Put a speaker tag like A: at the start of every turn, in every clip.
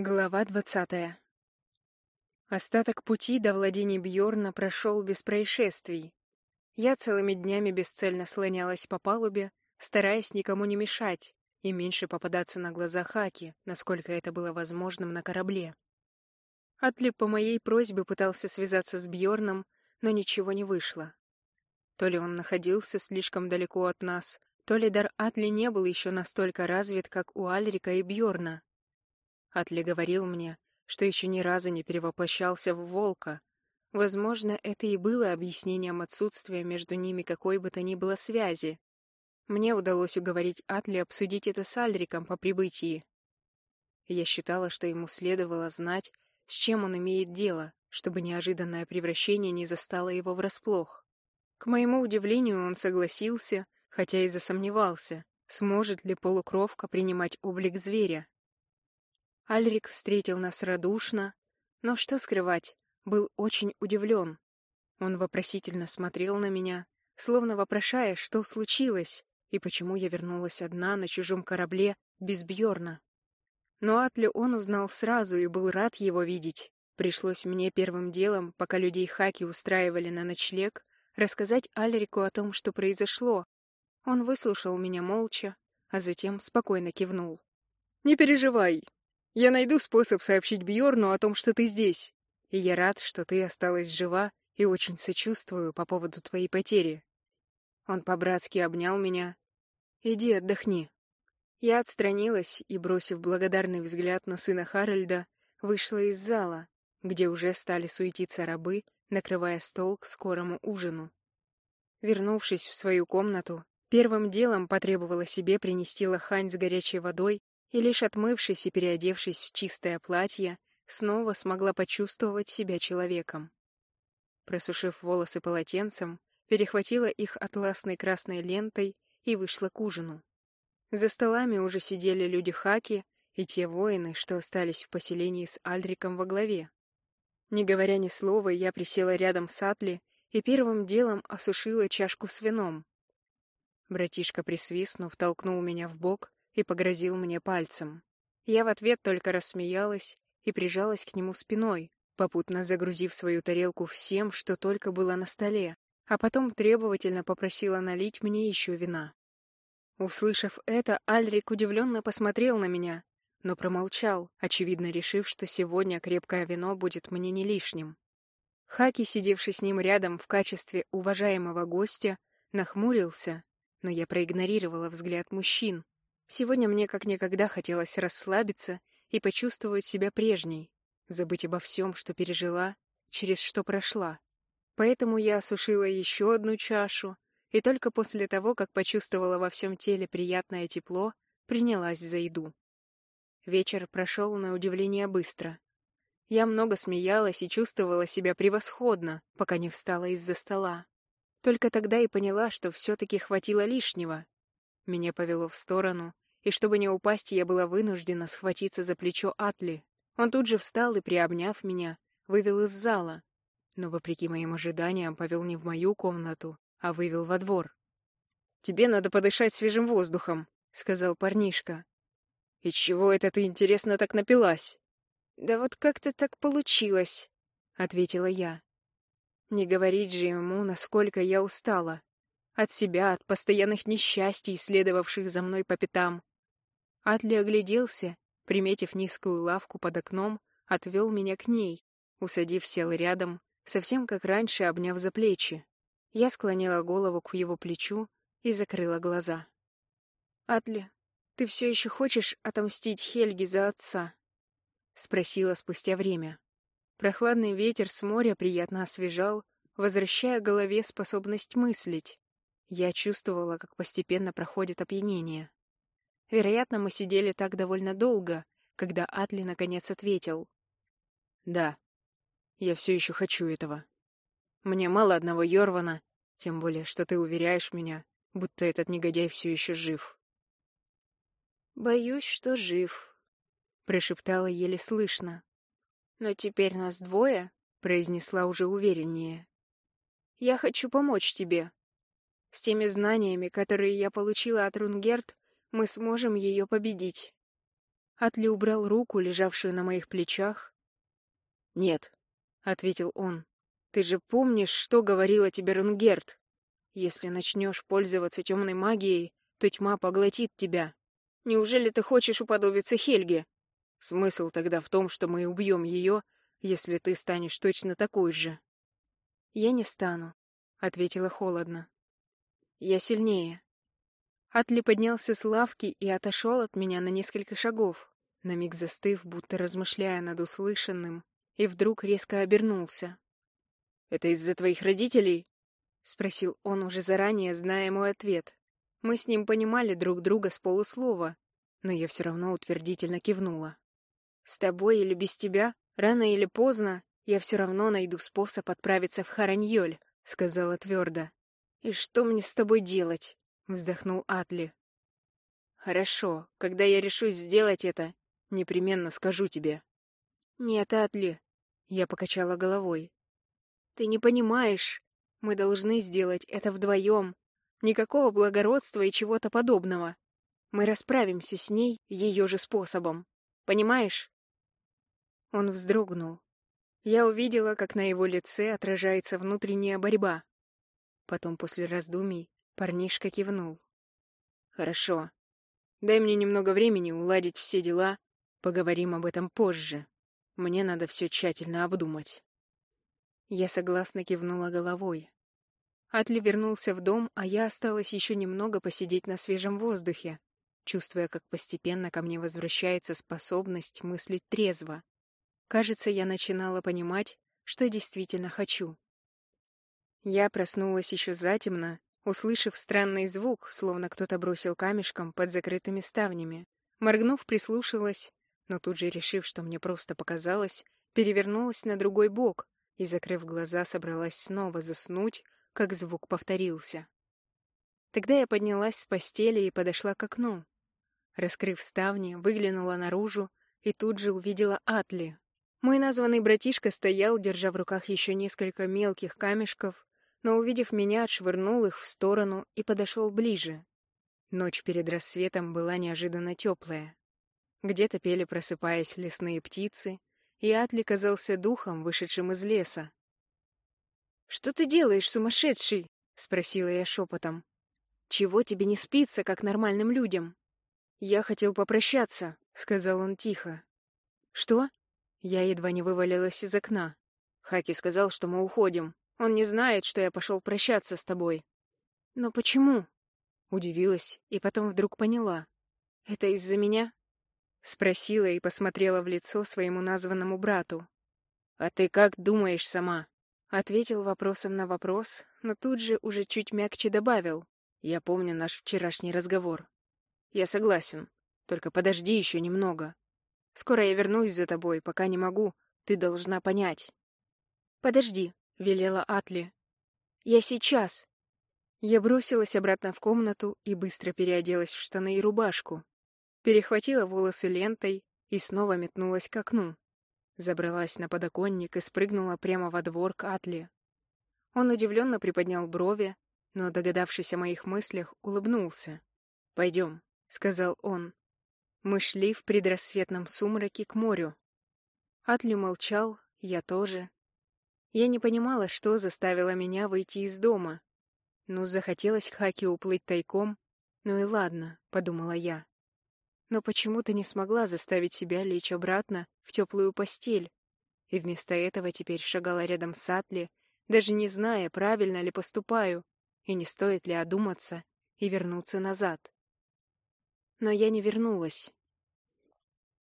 A: Глава двадцатая Остаток пути до владений Бьорна прошел без происшествий. Я целыми днями бесцельно слонялась по палубе, стараясь никому не мешать и меньше попадаться на глаза Хаки, насколько это было возможным на корабле. Атли по моей просьбе пытался связаться с Бьорном, но ничего не вышло. То ли он находился слишком далеко от нас, то ли дар Атли не был еще настолько развит, как у Альрика и Бьорна. Атли говорил мне, что еще ни разу не перевоплощался в волка. Возможно, это и было объяснением отсутствия между ними какой бы то ни было связи. Мне удалось уговорить Атли обсудить это с Альриком по прибытии. Я считала, что ему следовало знать, с чем он имеет дело, чтобы неожиданное превращение не застало его врасплох. К моему удивлению, он согласился, хотя и засомневался, сможет ли полукровка принимать облик зверя. Альрик встретил нас радушно, но что скрывать, был очень удивлен. Он вопросительно смотрел на меня, словно вопрошая, что случилось и почему я вернулась одна на чужом корабле без Бьорна. Но Атли он узнал сразу и был рад его видеть. Пришлось мне первым делом, пока людей Хаки устраивали на ночлег, рассказать Альрику о том, что произошло. Он выслушал меня молча, а затем спокойно кивнул. «Не переживай, я найду способ сообщить Бьорну о том, что ты здесь. И я рад, что ты осталась жива и очень сочувствую по поводу твоей потери. Он по-братски обнял меня. Иди отдохни. Я отстранилась и, бросив благодарный взгляд на сына Харальда, вышла из зала, где уже стали суетиться рабы, накрывая стол к скорому ужину. Вернувшись в свою комнату, первым делом потребовала себе принести лохань с горячей водой и лишь отмывшись и переодевшись в чистое платье, снова смогла почувствовать себя человеком. Просушив волосы полотенцем, перехватила их атласной красной лентой и вышла к ужину. За столами уже сидели люди Хаки и те воины, что остались в поселении с Альриком во главе. Не говоря ни слова, я присела рядом с Атли и первым делом осушила чашку с вином. Братишка, присвистнув, толкнул меня в бок и погрозил мне пальцем. Я в ответ только рассмеялась и прижалась к нему спиной, попутно загрузив свою тарелку всем, что только было на столе, а потом требовательно попросила налить мне еще вина. Услышав это, Альрик удивленно посмотрел на меня, но промолчал, очевидно решив, что сегодня крепкое вино будет мне не лишним. Хаки, сидевший с ним рядом в качестве уважаемого гостя, нахмурился, но я проигнорировала взгляд мужчин, Сегодня мне как никогда хотелось расслабиться и почувствовать себя прежней, забыть обо всем, что пережила, через что прошла. Поэтому я осушила еще одну чашу, и только после того, как почувствовала во всем теле приятное тепло, принялась за еду. Вечер прошел на удивление быстро. Я много смеялась и чувствовала себя превосходно, пока не встала из-за стола. Только тогда и поняла, что все-таки хватило лишнего, меня повело в сторону, и чтобы не упасть, я была вынуждена схватиться за плечо Атли. Он тут же встал и, приобняв меня, вывел из зала, но, вопреки моим ожиданиям, повел не в мою комнату, а вывел во двор. «Тебе надо подышать свежим воздухом», — сказал парнишка. «И чего это ты, интересно, так напилась?» «Да вот как-то так получилось», — ответила я. Не говорить же ему, насколько я устала. От себя, от постоянных несчастий, следовавших за мной по пятам. Атли огляделся, приметив низкую лавку под окном, отвел меня к ней, усадив сел рядом, совсем как раньше обняв за плечи. Я склонила голову к его плечу и закрыла глаза. «Атли, ты все еще хочешь отомстить Хельге за отца?» — спросила спустя время. Прохладный ветер с моря приятно освежал, возвращая голове способность мыслить. Я чувствовала, как постепенно проходит опьянение. Вероятно, мы сидели так довольно долго, когда Атли наконец ответил. «Да, я все еще хочу этого. Мне мало одного Йорвана, тем более, что ты уверяешь меня, будто этот негодяй все еще жив». «Боюсь, что жив», — прошептала еле слышно. «Но теперь нас двое», — произнесла уже увереннее. «Я хочу помочь тебе. С теми знаниями, которые я получила от Рунгерт, мы сможем ее победить. Атли убрал руку, лежавшую на моих плечах.
B: «Нет», — ответил он, — «ты же помнишь, что говорила тебе Рунгерт? Если начнешь пользоваться темной магией, то тьма поглотит тебя. Неужели ты хочешь уподобиться Хельге? Смысл тогда в том, что мы убьем ее, если ты станешь точно такой же».
A: «Я не стану», — ответила холодно.
B: «Я сильнее».
A: Атли поднялся с лавки и отошел от меня на несколько шагов, на миг застыв, будто размышляя над услышанным, и вдруг резко обернулся.
B: «Это из-за твоих родителей?»
A: — спросил он уже заранее, зная мой ответ. Мы с ним понимали друг друга с полуслова, но я все равно утвердительно кивнула. «С тобой или без тебя, рано или поздно, я все равно найду способ отправиться в Хараньоль», — сказала твердо. «И что мне с тобой делать?» — вздохнул Атли.
B: «Хорошо, когда я решусь сделать это, непременно скажу тебе».
A: «Нет, Атли», — я покачала головой. «Ты не понимаешь. Мы должны сделать это вдвоем. Никакого благородства и чего-то подобного. Мы расправимся с ней ее же способом. Понимаешь?» Он вздрогнул. Я увидела, как на его лице отражается внутренняя борьба. Потом, после раздумий, парнишка кивнул.
B: «Хорошо. Дай мне немного времени уладить все дела. Поговорим об этом позже. Мне надо все тщательно обдумать».
A: Я согласно кивнула головой. Атли вернулся в дом, а я осталась еще немного посидеть на свежем воздухе, чувствуя, как постепенно ко мне возвращается способность мыслить трезво. Кажется, я начинала понимать, что действительно хочу. Я проснулась еще затемно, услышав странный звук, словно кто-то бросил камешком под закрытыми ставнями. Моргнув, прислушалась, но тут же, решив, что мне просто показалось, перевернулась на другой бок и, закрыв глаза, собралась снова заснуть, как звук повторился. Тогда я поднялась с постели и подошла к окну. Раскрыв ставни, выглянула наружу и тут же увидела Атли, мой названный братишка стоял, держа в руках еще несколько мелких камешков, но, увидев меня, отшвырнул их в сторону и подошел ближе. Ночь перед рассветом была неожиданно теплая. Где-то пели, просыпаясь, лесные птицы, и Атли казался духом, вышедшим из леса. «Что ты делаешь, сумасшедший?» — спросила я шепотом. «Чего тебе не спится, как нормальным людям?» «Я хотел попрощаться», — сказал он тихо. «Что?» Я едва не вывалилась из окна. Хаки сказал, что мы уходим. Он не знает, что я пошел прощаться с тобой. Но почему? Удивилась и потом вдруг поняла. Это из-за меня? Спросила и посмотрела в лицо своему названному брату. «А ты как думаешь сама?» Ответил вопросом на вопрос, но тут же уже чуть мягче добавил. «Я помню наш вчерашний разговор. Я согласен, только подожди еще немного. Скоро я вернусь за тобой, пока не могу. Ты должна понять. Подожди, велела Атли. Я сейчас. Я бросилась обратно в комнату и быстро переоделась в штаны и рубашку. Перехватила волосы лентой и снова метнулась к окну. Забралась на подоконник и спрыгнула прямо во двор к Атли. Он удивленно приподнял брови, но, догадавшись о моих мыслях, улыбнулся. «Пойдем», — сказал он. Мы шли в предрассветном сумраке к морю. Атли молчал, я тоже. Я не понимала, что заставило меня выйти из дома. Ну, захотелось Хаки уплыть тайком. Ну и ладно, подумала я. Но почему-то не смогла заставить себя лечь обратно в теплую постель. И вместо этого теперь шагала рядом с Атли, даже не зная, правильно ли поступаю, и не стоит ли одуматься и вернуться назад. Но я не вернулась.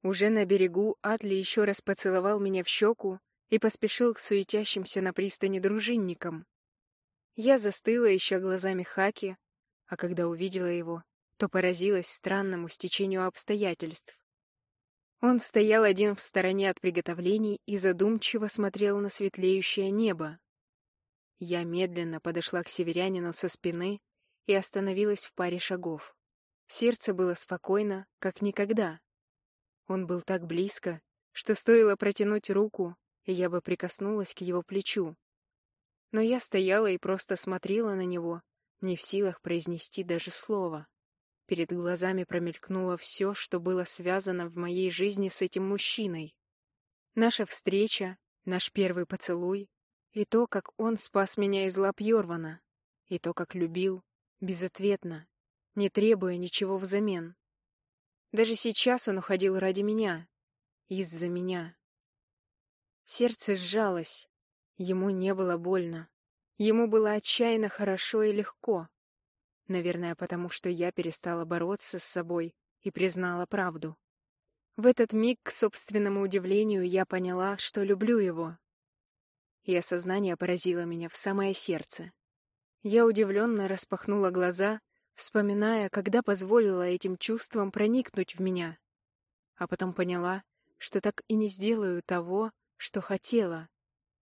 A: Уже на берегу Атли еще раз поцеловал меня в щеку и поспешил к суетящимся на пристани дружинникам. Я застыла, еще глазами Хаки, а когда увидела его, то поразилась странному стечению обстоятельств. Он стоял один в стороне от приготовлений и задумчиво смотрел на светлеющее небо. Я медленно подошла к северянину со спины и остановилась в паре шагов. Сердце было спокойно, как никогда. Он был так близко, что стоило протянуть руку, и я бы прикоснулась к его плечу. Но я стояла и просто смотрела на него, не в силах произнести даже слова. Перед глазами промелькнуло все, что было связано в моей жизни с этим мужчиной. Наша встреча, наш первый поцелуй, и то, как он спас меня из лап Йорвана, и то, как любил, безответно, не требуя ничего взамен. Даже сейчас он уходил ради меня, из-за меня. Сердце сжалось, ему не было больно. Ему было отчаянно хорошо и легко. Наверное, потому что я перестала бороться с собой и признала правду. В этот миг, к собственному удивлению, я поняла, что люблю его. И осознание поразило меня в самое сердце. Я удивленно распахнула глаза, вспоминая, когда позволила этим чувствам проникнуть в меня. А потом поняла, что так и не сделаю того, что хотела,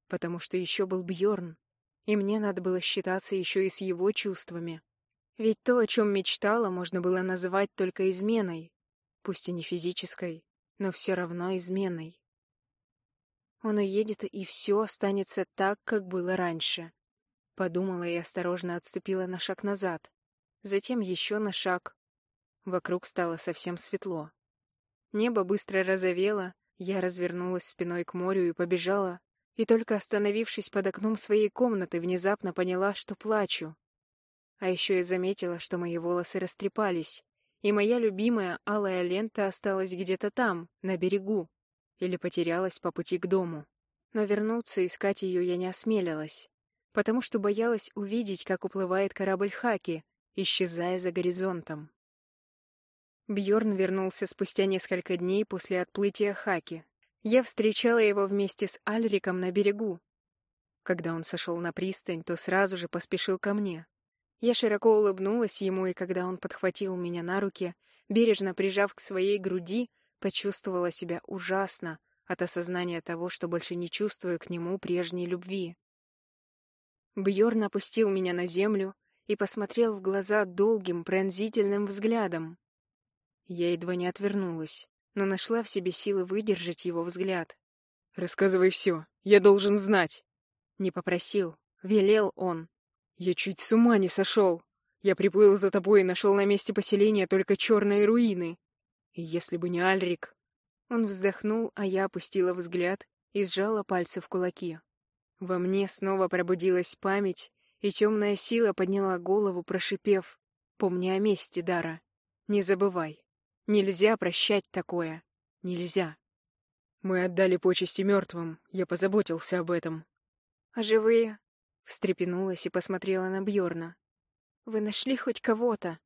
A: потому что еще был Бьорн, и мне надо было считаться еще и с его чувствами. Ведь то, о чем мечтала, можно было называть только изменой, пусть и не физической, но все равно изменой. Он уедет, и все останется так, как было раньше. Подумала и осторожно отступила на шаг назад. Затем еще на шаг. Вокруг стало совсем светло. Небо быстро розовело, я развернулась спиной к морю и побежала, и только остановившись под окном своей комнаты, внезапно поняла, что плачу. А еще я заметила, что мои волосы растрепались, и моя любимая алая лента осталась где-то там, на берегу, или потерялась по пути к дому. Но вернуться искать ее я не осмелилась, потому что боялась увидеть, как уплывает корабль Хаки, исчезая за горизонтом. Бьорн вернулся спустя несколько дней после отплытия Хаки, я встречала его вместе с Альриком на берегу. Когда он сошел на пристань, то сразу же поспешил ко мне. Я широко улыбнулась ему, и когда он подхватил меня на руки, бережно прижав к своей груди, почувствовала себя ужасно от осознания того, что больше не чувствую к нему прежней любви. Бьорн опустил меня на землю и посмотрел в глаза долгим, пронзительным взглядом. Я едва не отвернулась но нашла в себе силы выдержать его взгляд. «Рассказывай все, я должен знать!» Не попросил, велел он. «Я чуть с ума не сошел! Я приплыл за тобой и нашел на месте поселения только черные руины. И если бы не Альрик...» Он вздохнул, а я опустила взгляд и сжала пальцы в кулаки. Во мне снова пробудилась память, и темная сила подняла голову, прошипев «Помни о месте, Дара. Не забывай». Нельзя прощать такое. Нельзя. Мы отдали почести мертвым. Я позаботился об этом. А живые? Встрепенулась и посмотрела на Бьорна. Вы нашли хоть кого-то?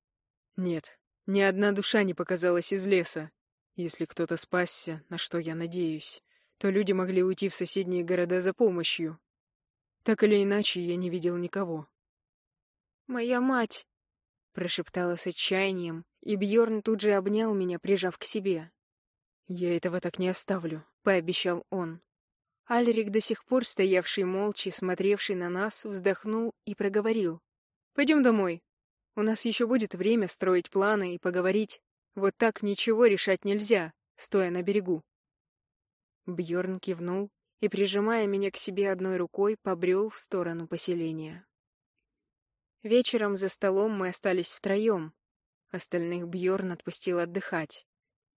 A: Нет. Ни одна душа не показалась из леса. Если кто-то спасся, на что я надеюсь, то люди могли уйти в соседние города за помощью. Так или иначе, я не видел никого. «Моя мать!» — прошептала с отчаянием и Бьорн тут же обнял меня, прижав к себе. «Я этого так не оставлю», — пообещал он. Альрик, до сих пор стоявший молча, смотревший на нас, вздохнул и проговорил. «Пойдем домой. У нас еще будет время строить планы и поговорить. Вот так ничего решать нельзя, стоя на берегу». Бьорн кивнул и, прижимая меня к себе одной рукой, побрел в сторону поселения. Вечером за столом мы остались втроем, Остальных Бьорн отпустил отдыхать.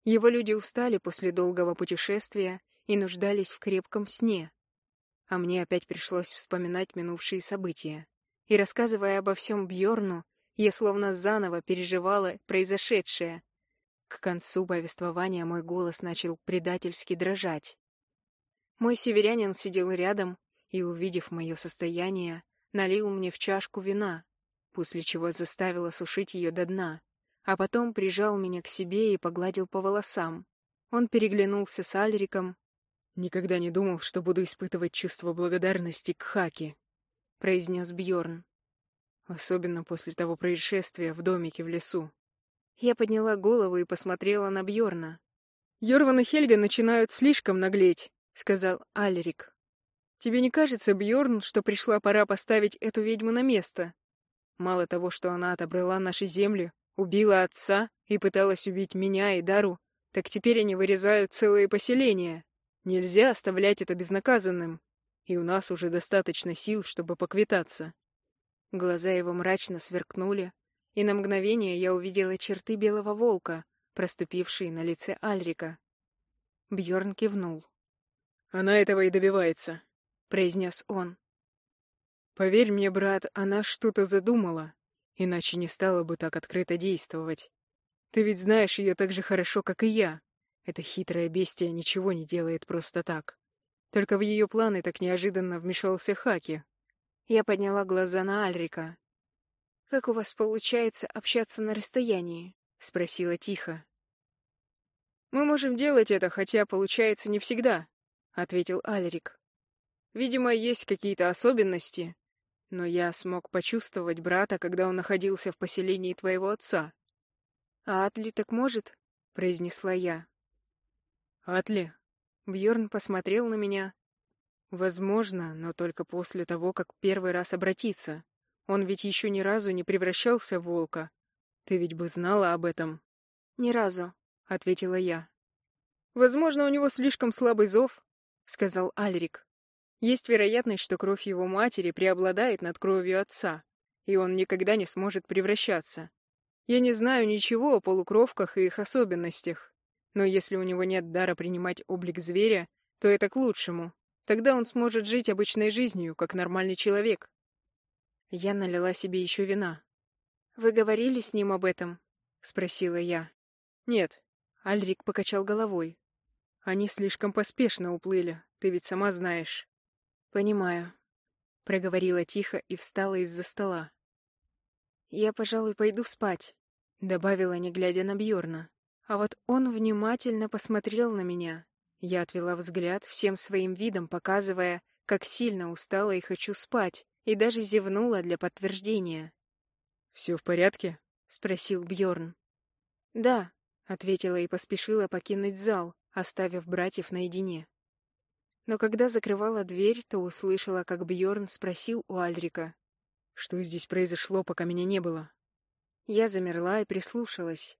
A: Его люди устали после долгого путешествия и нуждались в крепком сне. А мне опять пришлось вспоминать минувшие события. И рассказывая обо всем Бьорну, я словно заново переживала произошедшее. К концу повествования мой голос начал предательски дрожать. Мой северянин сидел рядом и, увидев мое состояние, налил мне в чашку вина, после чего заставил осушить ее до дна а потом прижал меня к себе и погладил по волосам. Он переглянулся с Альриком. «Никогда не думал, что буду испытывать чувство благодарности к Хаке», — произнес Бьорн. «Особенно после того происшествия в домике в лесу». Я подняла голову и посмотрела на Бьорна. «Йорван и Хельга начинают слишком наглеть», — сказал Альрик. «Тебе не кажется, Бьорн, что пришла пора поставить эту ведьму на место? Мало того, что она отобрала наши земли, Убила отца и пыталась убить меня и Дару, так теперь они вырезают целые поселения. Нельзя оставлять это безнаказанным. И у нас уже достаточно сил, чтобы поквитаться. Глаза его мрачно сверкнули, и на мгновение я увидела черты белого волка, проступившие на лице Альрика. Бьорн кивнул.
B: «Она этого и добивается», —
A: произнес он.
B: «Поверь мне, брат, она что-то задумала, иначе не стала бы так открыто действовать. Ты ведь знаешь ее так же хорошо, как и я. Эта хитрая бестия ничего не делает просто так. Только в ее планы так неожиданно вмешался Хаки.
A: Я подняла глаза на Альрика. «Как у вас получается общаться на расстоянии?» — спросила тихо.
B: «Мы можем делать это, хотя получается не всегда», — ответил Альрик. «Видимо, есть какие-то особенности, но я смог почувствовать брата, когда он находился в поселении твоего отца».
A: «А Атли так может?» — произнесла я.
B: «Атли?»
A: Бьорн посмотрел на меня.
B: «Возможно, но только после того, как первый раз обратиться. Он ведь еще ни разу не превращался в волка. Ты ведь бы знала об этом?»
A: «Ни разу», — ответила я.
B: «Возможно, у него слишком слабый зов», — сказал Альрик. «Есть вероятность, что кровь его матери преобладает над кровью отца, и он никогда не сможет превращаться. Я не знаю ничего о полукровках и их особенностях, но если у него нет дара принимать облик зверя, то это к лучшему. Тогда он сможет жить обычной жизнью, как нормальный человек. Я налила себе еще вина.
A: «Вы говорили с ним об этом?» — спросила я.
B: «Нет», — Альрик покачал головой. «Они слишком поспешно уплыли, ты ведь сама знаешь».
A: «Понимаю», — проговорила тихо и встала из-за стола. «Я, пожалуй, пойду спать добавила, не глядя на Бьорна. А вот он внимательно посмотрел на меня. Я отвела взгляд, всем своим видом показывая, как сильно устала и хочу спать, и даже зевнула для подтверждения.
B: «Все в порядке?»
A: — спросил Бьорн. «Да», — ответила и поспешила покинуть зал, оставив братьев наедине. Но когда закрывала дверь, то услышала, как Бьорн спросил у Альрика.
B: «Что здесь произошло, пока меня не было?»
A: Я замерла и прислушалась.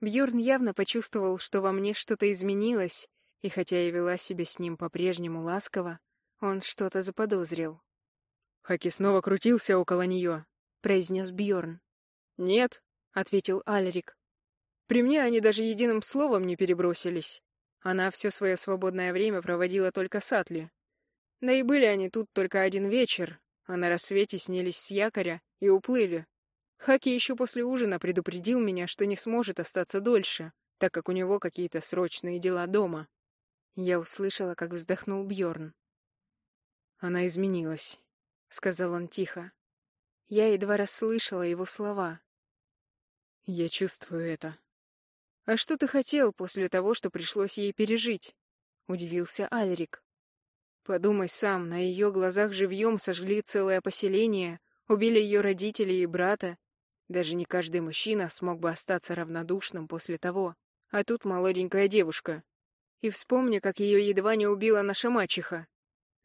A: Бьорн явно почувствовал, что во мне что-то изменилось, и хотя я вела себя с ним по-прежнему ласково, он что-то заподозрил.
B: «Хаки снова крутился около нее», —
A: произнес Бьорн.
B: «Нет», — ответил Альрик. «При мне они даже единым словом не перебросились. Она все свое свободное время проводила только с Атли. Да и были они тут только один вечер, а на рассвете снялись с якоря и уплыли. Хаки еще после ужина предупредил меня, что не сможет остаться дольше, так как у него какие-то срочные дела дома.
A: Я услышала, как вздохнул Бьорн.
B: Она изменилась, сказал он тихо.
A: Я едва расслышала его слова.
B: Я чувствую это. А что ты хотел после того, что пришлось ей пережить? удивился Альрик. Подумай сам, на ее глазах живьем сожгли целое поселение, убили ее родителей и брата, даже не каждый мужчина смог бы остаться равнодушным после того. А тут молоденькая девушка. И вспомни, как ее едва не убила наша мачеха.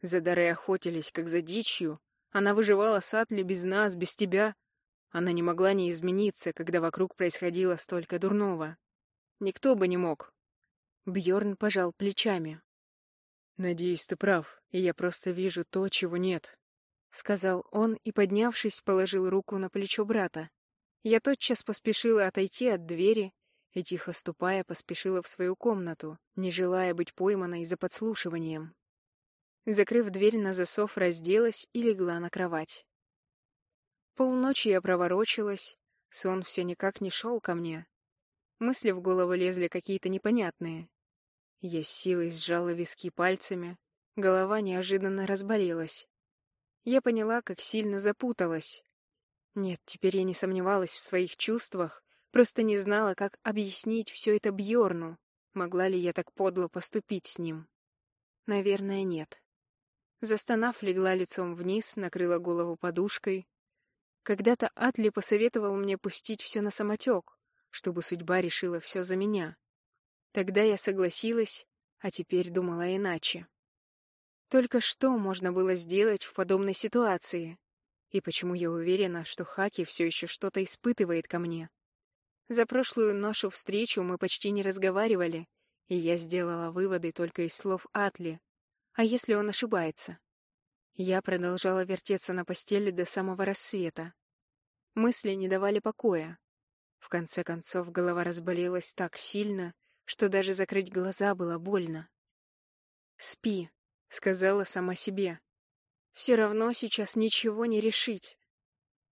B: За Дарой охотились, как за дичью. Она выживала с Атли без нас, без тебя. Она не могла не измениться, когда вокруг происходило столько дурного. Никто бы не мог. Бьорн пожал плечами. «Надеюсь, ты прав, и я просто вижу то, чего нет», —
A: сказал он и, поднявшись, положил руку на плечо брата. Я тотчас поспешила отойти от двери и, тихо ступая, поспешила в свою комнату, не желая быть пойманной за подслушиванием. Закрыв дверь на засов, разделась и легла на кровать. Полночи я проворочилась, сон все никак не шел ко мне. Мысли в голову лезли какие-то непонятные. Я с силой сжала виски пальцами, голова неожиданно разболелась. Я поняла, как сильно запуталась. Нет, теперь я не сомневалась в своих чувствах, просто не знала, как объяснить все это Бьорну. Могла ли я так подло поступить с ним? Наверное, нет. Застонав, легла лицом вниз, накрыла голову подушкой. Когда-то Атли посоветовал мне пустить все на самотек, чтобы судьба решила все за меня. Тогда я согласилась, а теперь думала иначе. Только что можно было сделать в подобной ситуации? И почему я уверена, что Хаки все еще что-то испытывает ко мне? За прошлую нашу встречу мы почти не разговаривали, и я сделала выводы только из слов Атли. А если он ошибается? Я продолжала вертеться на постели до самого рассвета. Мысли не давали покоя. В конце концов, голова разболелась так сильно, что даже закрыть глаза было больно. «Спи», — сказала сама себе. «Все равно сейчас ничего не решить».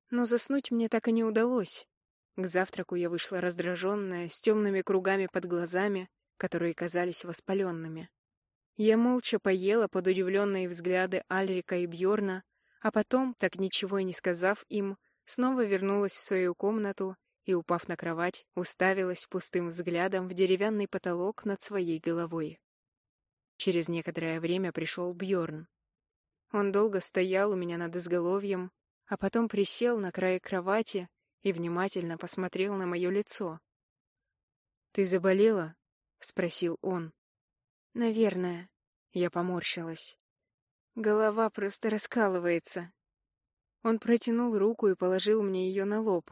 A: Но заснуть мне так и не удалось. К завтраку я вышла раздраженная, с темными кругами под глазами, которые казались воспаленными. Я молча поела под удивленные взгляды Альрика и Бьорна, а потом, так ничего и не сказав им, снова вернулась в свою комнату и, упав на кровать, уставилась пустым взглядом в деревянный потолок над своей головой. Через некоторое время пришел Бьорн. Он долго стоял у меня над изголовьем, а потом присел на край кровати и внимательно посмотрел на мое лицо. «Ты заболела?» — спросил он. «Наверное». Я поморщилась. Голова просто раскалывается. Он протянул руку и положил мне ее на лоб.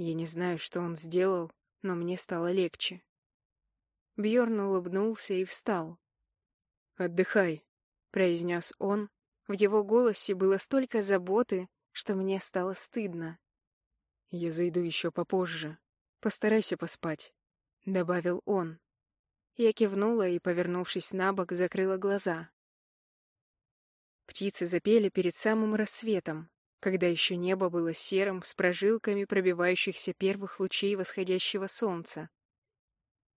A: Я не знаю, что он сделал, но мне стало легче. Бьорн улыбнулся и встал. «Отдыхай», — произнес он. В его голосе было столько заботы, что мне стало стыдно. «Я зайду еще попозже. Постарайся поспать», — добавил он. Я кивнула и, повернувшись на бок, закрыла глаза. Птицы запели перед самым рассветом, когда еще небо было серым с прожилками пробивающихся первых лучей восходящего солнца.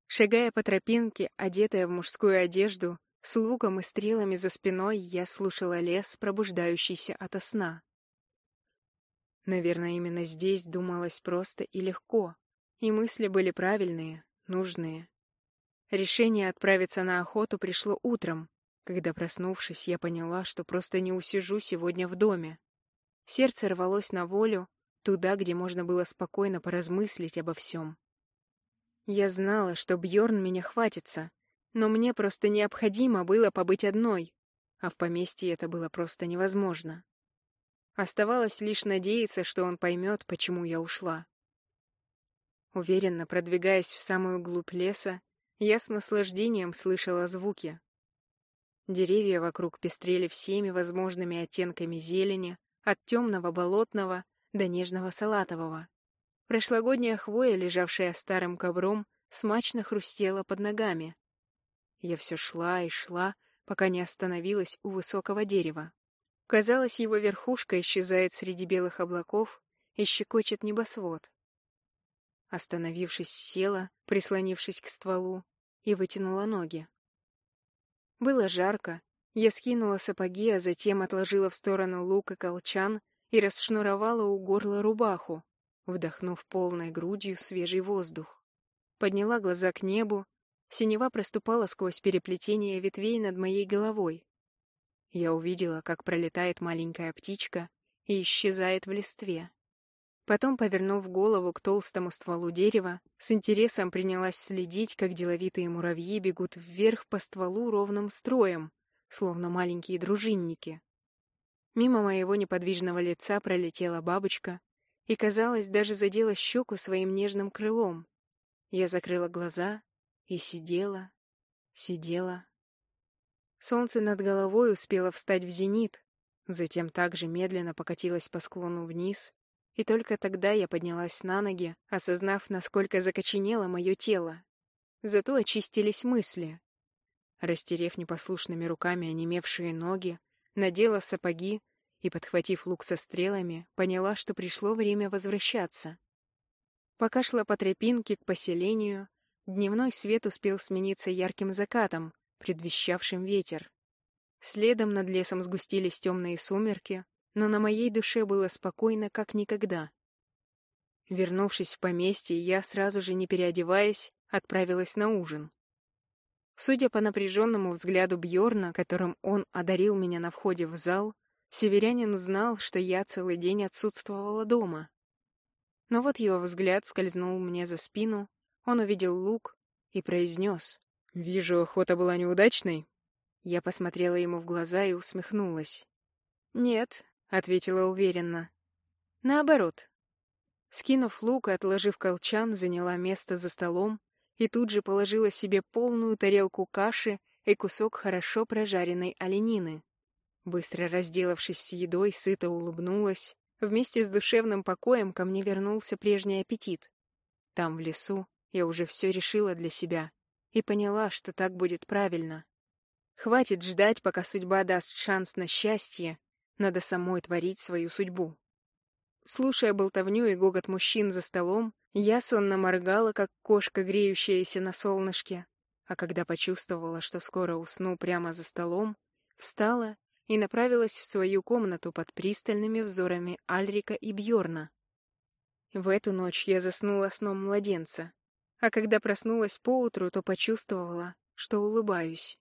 A: Шагая по тропинке, одетая в мужскую одежду, с луком и стрелами за спиной, я слушала лес, пробуждающийся ото сна. Наверное, именно здесь думалось просто и легко, и мысли были правильные, нужные. Решение отправиться на охоту пришло утром, когда, проснувшись, я поняла, что просто не усижу сегодня в доме. Сердце рвалось на волю, туда, где можно было спокойно поразмыслить обо всем. Я знала, что Бьорн меня хватится, но мне просто необходимо было побыть одной, а в поместье это было просто невозможно. Оставалось лишь надеяться, что он поймет, почему я ушла. Уверенно продвигаясь в самую глубь леса, я с наслаждением слышала звуки. Деревья вокруг пестрели всеми возможными оттенками зелени, от темного болотного до нежного салатового. Прошлогодняя хвоя, лежавшая старым ковром, смачно хрустела под ногами. Я все шла и шла, пока не остановилась у высокого дерева. Казалось, его верхушка исчезает среди белых облаков и щекочет небосвод. Остановившись, села, прислонившись к стволу, и вытянула ноги. Было жарко, я скинула сапоги, а затем отложила в сторону лук и колчан и расшнуровала у горла рубаху, вдохнув полной грудью свежий воздух. Подняла глаза к небу, синева проступала сквозь переплетение ветвей над моей головой. Я увидела, как пролетает маленькая птичка и исчезает в листве. Потом, повернув голову к толстому стволу дерева, с интересом принялась следить, как деловитые муравьи бегут вверх по стволу ровным строем, словно маленькие дружинники. Мимо моего неподвижного лица пролетела бабочка и, казалось, даже задела щеку своим нежным крылом. Я закрыла глаза и сидела, сидела, Солнце над головой успело встать в зенит, затем также медленно покатилось по склону вниз, и только тогда я поднялась на ноги, осознав, насколько закоченело мое тело. Зато очистились мысли. Растерев непослушными руками онемевшие ноги, надела сапоги и, подхватив лук со стрелами, поняла, что пришло время возвращаться. Пока шла по тропинке к поселению, дневной свет успел смениться ярким закатом, предвещавшим ветер. Следом над лесом сгустились темные сумерки, но на моей душе было спокойно, как никогда. Вернувшись в поместье, я, сразу же не переодеваясь, отправилась на ужин. Судя по напряженному взгляду Бьорна, которым он одарил меня на входе в зал, северянин знал, что я целый день отсутствовала дома. Но вот его взгляд скользнул мне за спину, он увидел лук и произнес. «Вижу, охота была неудачной». Я посмотрела ему в глаза и усмехнулась. «Нет», — ответила уверенно. «Наоборот». Скинув лук и отложив колчан, заняла место за столом и тут же положила себе полную тарелку каши и кусок хорошо прожаренной оленины. Быстро разделавшись с едой, сыто улыбнулась, Вместе с душевным покоем ко мне вернулся прежний аппетит. Там, в лесу, я уже все решила для себя и поняла, что так будет правильно. Хватит ждать, пока судьба даст шанс на счастье, надо самой творить свою судьбу. Слушая болтовню и гогот мужчин за столом, я сонно моргала, как кошка, греющаяся на солнышке, а когда почувствовала, что скоро усну прямо за столом, встала и направилась в свою комнату под пристальными взорами Альрика и Бьорна. В эту ночь я заснула сном младенца, а когда проснулась поутру, то почувствовала, что улыбаюсь.